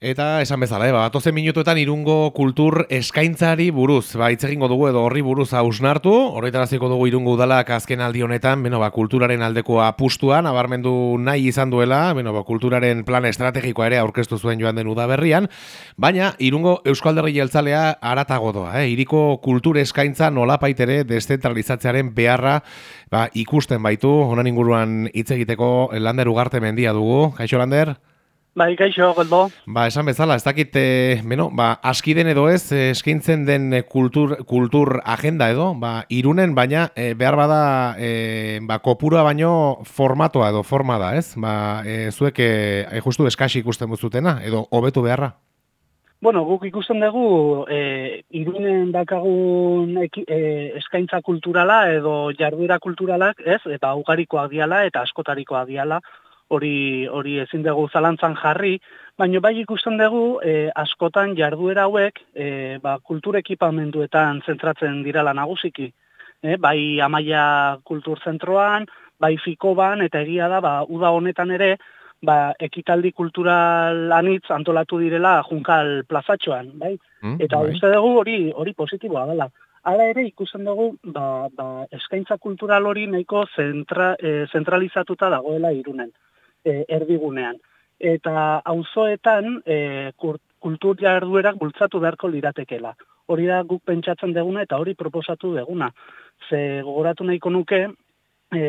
Eta esan bezala, eh, ba, minutuetan irungo kultur eskaintzari buruz. Ba, itzegingo dugu edo horri buruz hausnartu. Horretaraziko dugu irungo udalak azken aldi honetan, beno, ba, kulturaren aldeko apustuan, abarmendu nahi izan duela, beno, ba, kulturaren plan estrategikoa ere aurkeztu zuen joan den udaberrian. Baina, irungo Euskalderri jeltzalea aratago doa. Eh? Iriko kultur eskaintza nolapaitere deszentralizatzearen beharra ba, ikusten baitu. Honan inguruan hitz egiteko lander ugarte mendia dugu. Kaixo, lander? Bai, gaixo, goldo. Ba, esan bezala, ez dakit, e, beno, ba, askiden edo ez, eh, eskaintzen den kultur, kultur agenda edo, ba, irunen, baina e, behar bada, e, ba, kopura baino formatoa edo forma da, ez? Ba, e, zuek, e, justu eskasi ikusten buzutena, edo hobetu beharra? Bueno, guk ikusten dugu, e, irunen dakagun e, eskaintza kulturala edo jarduera kulturalak, ez? Eta ugarikoak diala eta askotarikoak diala, hori hori ezin dugu zalantzan jarri, baina bai ikusten dugu e, askotan jarduera hauek e, ba, kultur ekipamenduetan zentratzen dirala nagusiki. E, bai amaia kultur zentroan, bai fikoban, eta egia da, ba, uda honetan ere, ba, ekitaldi kultural anitz antolatu direla junkal plazatxoan, bai? Mm, eta bai. uste dugu hori hori positiboa dela. Hala ere ikusten dugu ba, ba, eskaintza kultural hori nahiko zentra, e, zentralizatuta dagoela irunen e, erdigunean. Eta auzoetan e, kultur jarduerak bultzatu beharko liratekela. Hori da guk pentsatzen deguna eta hori proposatu deguna. Ze gogoratu nahiko nuke, e,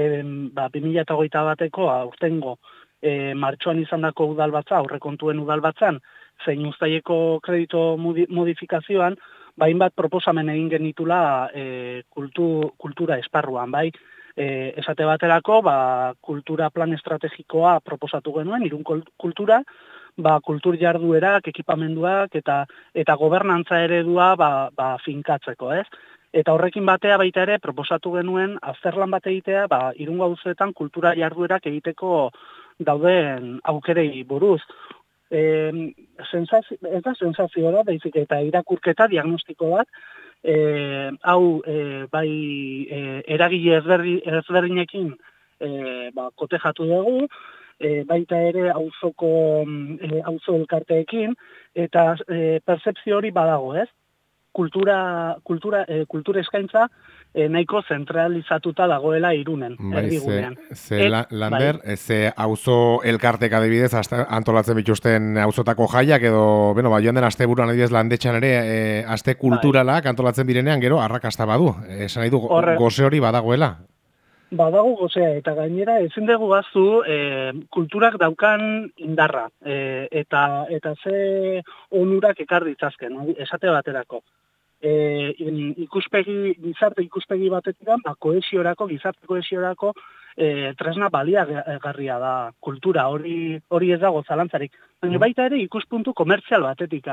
ba, 2008 bateko aurtengo e, martxoan izan dako udalbatza, aurrekontuen udalbatzan, zein ustaieko kredito modifikazioan, bain bat proposamen egin genitula e, kultu, kultura esparruan, bai? E, esate baterako, ba, kultura plan estrategikoa proposatu genuen, irun kultura, ba, kultur jarduerak, ekipamenduak eta eta gobernantza eredua ba, ba, finkatzeko, ez? Eta horrekin batea baita ere proposatu genuen azterlan bat egitea, ba, irun gauzetan kultura jarduerak egiteko dauden aukerei buruz. E, sensazio, ez da sensazio da, baizik eta irakurketa diagnostiko bat, e, hau e, bai e, eragile ezberdinekin e, ba, kotejatu dugu, e, baita ere auzoko e, auzo elkarteekin, eta e, percepzio hori badago, ez? Kultura, kultura, e, kultura eskaintza e, nahiko zentralizatuta dagoela irunen, bai, erdigunean. Ze, ze la, lander, bai. ze auzo elkartek adibidez antolatzen bituzten auzotako jaiak edo, bueno, bai, joan den aste buruan adibidez landetxan ere e, aste kulturalak bai. antolatzen direnean gero arrakasta badu. Esan nahi du, goze hori badagoela. Badago gozea, eta gainera ezin dugu bazu e, kulturak daukan indarra, e, eta eta ze onurak ekar ditzazken, esate baterako e, ikuspegi, gizarte ikuspegi batetik ba, koesiorako, gizarte koesiorako e, tresna balia garria da kultura, hori hori ez dago zalantzarik. Baina mm. baita ere ikuspuntu komertzial batetik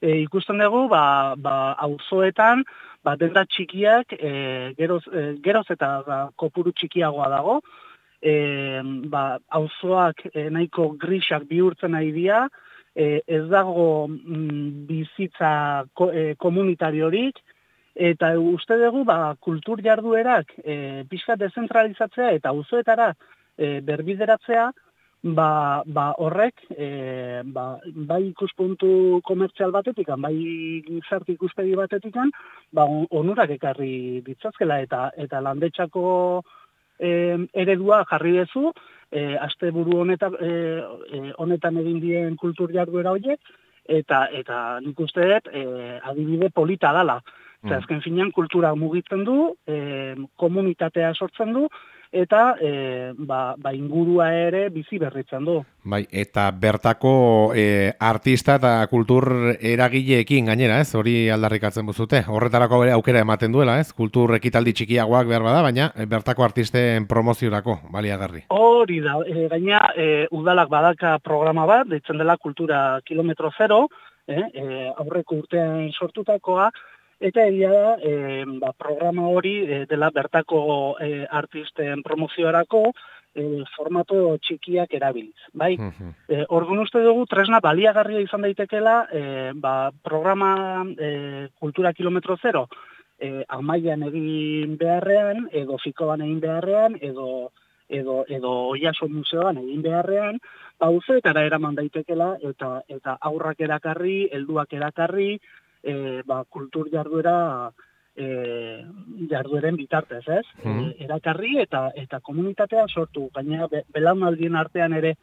e, ikusten dugu, ba, ba, auzoetan, ba, denda txikiak, e, geroz, e, geroz eta ba, kopuru txikiagoa dago, e, ba, auzoak e, nahiko grisak bihurtzen nahi dira, e, ez dago mm, bizitza ko, e, komunitariorik, eta uste dugu ba, kultur jarduerak e, pixka dezentralizatzea eta uzoetara e, berbideratzea, ba, ba horrek e, ba, bai ikuspuntu komertzial batetik, bai gizarte ikuspegi batetik, ba, onurak ekarri ditzazkela eta eta landetxako e, eredua jarri dezu, e, aste buru honetan, e, e, honetan egin dien kultur jarduera horiek, eta eta nik uste dut e, adibide polita dala. Mm. azken finean kultura mugitzen du, e, komunitatea sortzen du, eta e, ba, ba ingurua ere bizi berritzen du. Bai, eta bertako e, artista eta kultur eragileekin gainera, ez? Hori aldarrikatzen buzute. Horretarako bere aukera ematen duela, ez? Kultur ekitaldi txikiagoak behar bada, baina e, bertako artisten promoziorako baliagarri. Hori da, e, gaina e, udalak badaka programa bat, deitzen dela kultura kilometro zero, e, e, aurreko urtean sortutakoa, Eta egia da, e, ba, programa hori e, dela bertako e, artisten promoziorako e, formato txikiak erabiliz. Bai? E, Orduan uste dugu, tresna baliagarria izan daitekela, e, ba, programa e, Kultura Kilometro Zero, e, amaian egin beharrean, edo fikoan egin beharrean, edo edo edo Oiaso museoan egin beharrean, auzoetara eraman daitekela eta eta aurrak erakarri, helduak erakarri, e, ba, kultur jarduera e, jardueren bitartez, ez? Mhm. E, erakarri eta eta komunitatea sortu, gaina be, belaunaldien artean ere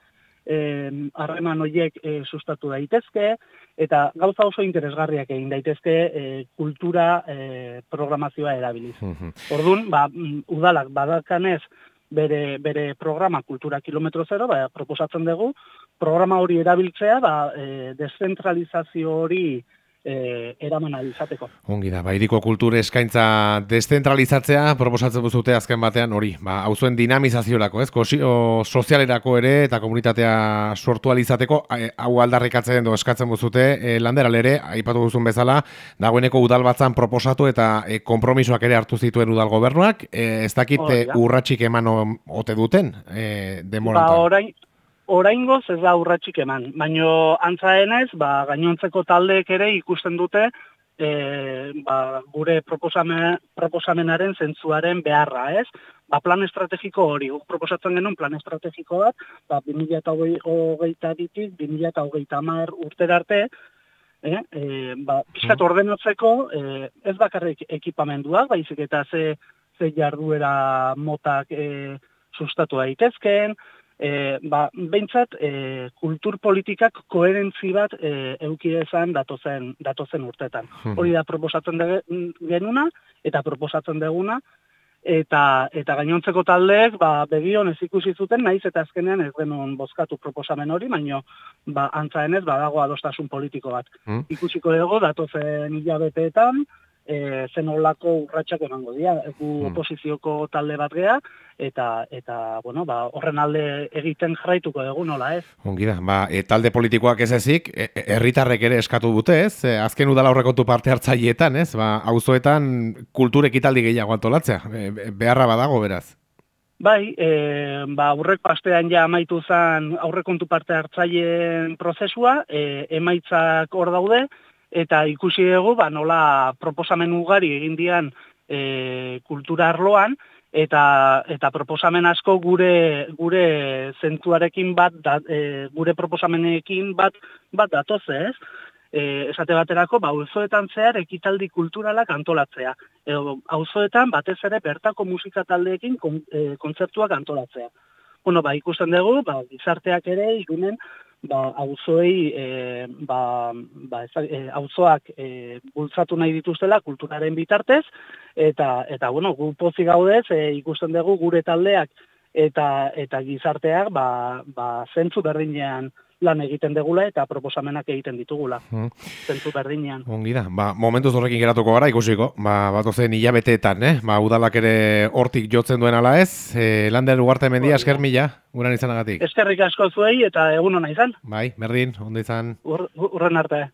eh, harreman horiek e, sustatu daitezke, eta gauza oso interesgarriak egin daitezke e, kultura e, programazioa erabiliz. Mhm. Orduan, ba, mm, udalak badakanez bere, bere programa kultura kilometro zero, ba, proposatzen dugu, programa hori erabiltzea, ba, e, descentralizazio hori e, eraman izateko. Ongi da, ba, iriko kultur eskaintza descentralizatzea, proposatzen duzute azken batean hori, ba, hauzuen dinamizaziorako, ez, kosio sozialerako ere eta komunitatea sortu alizateko, e, hau aldarrikatzen do eskatzen duzute, e, landeral ere, aipatu duzun bezala, dagoeneko udal batzan proposatu eta e, kompromisoak ere hartu zituen udal gobernuak, e, ez dakit Hori e, eman ote duten, e, Ba, demorantan. orain, oraingoz ez da urratxik eman, baino antzaenez, ba, gainontzeko taldeek ere ikusten dute e, ba, gure proposame, proposamenaren zentzuaren beharra, ez? Ba, plan estrategiko hori, guk proposatzen genuen plan estrategiko bat, ba, 2008 ditik, 2008 amar urtera arte, eh? e, ba, pixkat ordenatzeko, e, ez bakarrik ekipamenduak, baizik eta ze, ze jarduera motak e, sustatu daitezkeen, e, ba, behintzat, e, kultur politikak koherentzi bat e, euki dezan datozen, datozen urtetan. Mhm. Hori da proposatzen de, genuna eta proposatzen deguna, eta eta gainontzeko taldeek ba begion ez ikusi zuten naiz eta azkenean ez genuen bozkatu proposamen hori baino ba antzaenez badago adostasun politiko bat Mm. ikusiko dugu datozen hilabeteetan e, zen olako urratsak emango dira gu Mm. oposizioko talde bat gea eta eta bueno ba horren alde egiten jarraituko dugu nola ez Ongi da, ba, e, talde politikoak ez ezik, e, e, herritarrek ere eskatu dute, ez? E, azken udala aurrekontu parte hartzaileetan, ez? Ba, auzoetan kultur ekitaldi gehiago antolatzea, e, be- beharra badago beraz. Bai, e, ba, aurreko astean ja amaitu zen aurrekontu parte hartzaileen prozesua, e, emaitzak hor daude, eta ikusi dugu, ba, nola proposamen ugari egin dian e, kultura arloan, eta, eta proposamen asko gure gure zentuarekin bat, da, e, gure proposamenekin bat, bat datoz ez? E, esate baterako, ba, auzoetan zehar ekitaldi kulturalak antolatzea. Edo, auzoetan batez ere bertako musika taldeekin kon, e, kontzertuak antolatzea. Bueno, ba, ikusten dugu, ba, gizarteak ere irunen, ba, auzoei, e, ba, ba, e, auzoak e, bultzatu nahi dituztela kulturaren bitartez, eta, eta bueno, gu pozik gaudez, e, ikusten dugu gure taldeak eta eta gizarteak ba, ba, zentzu berdinean lan egiten degula eta proposamenak egiten ditugula, Mm. zentzu berdinean. Ongi da, ba, momentuz horrekin geratuko gara ikusiko, ba, batozen hilabeteetan, eh? Ba, udalak ere hortik jotzen duen ala ez, e, lander ugarte mendia, da. esker mila, guran izanagatik. Eskerrik asko zuei eta egun ona izan, Bai, berdin, ondo izan. Ur, urren arte.